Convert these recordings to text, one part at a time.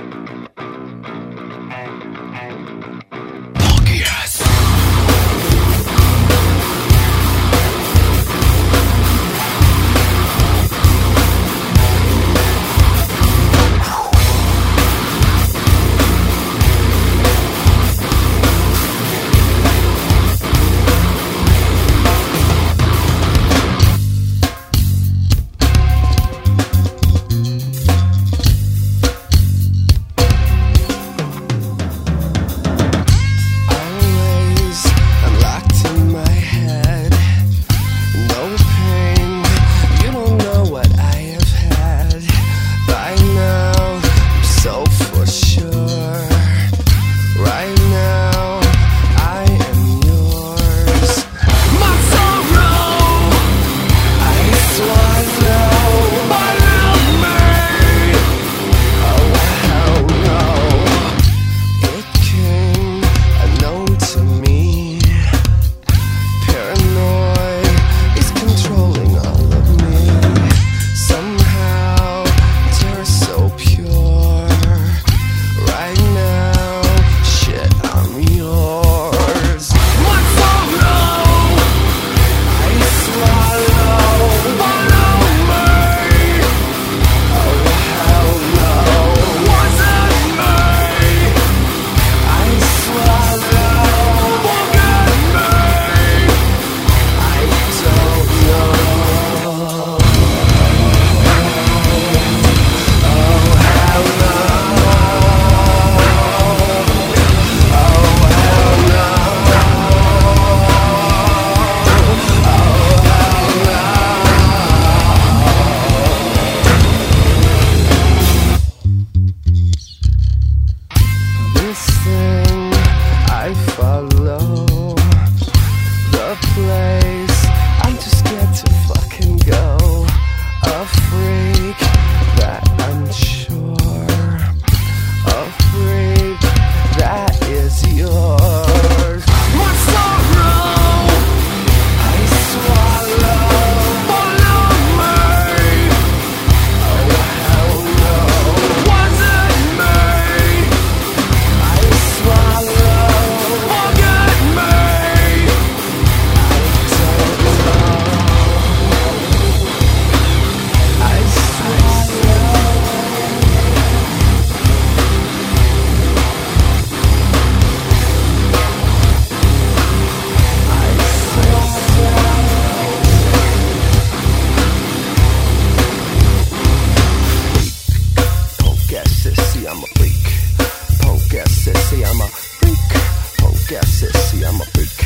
Always, sissy, I'm a freak.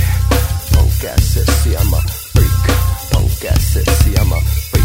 Punk ass sissy, I'm a freak. Punk ass sissy, I'm a freak.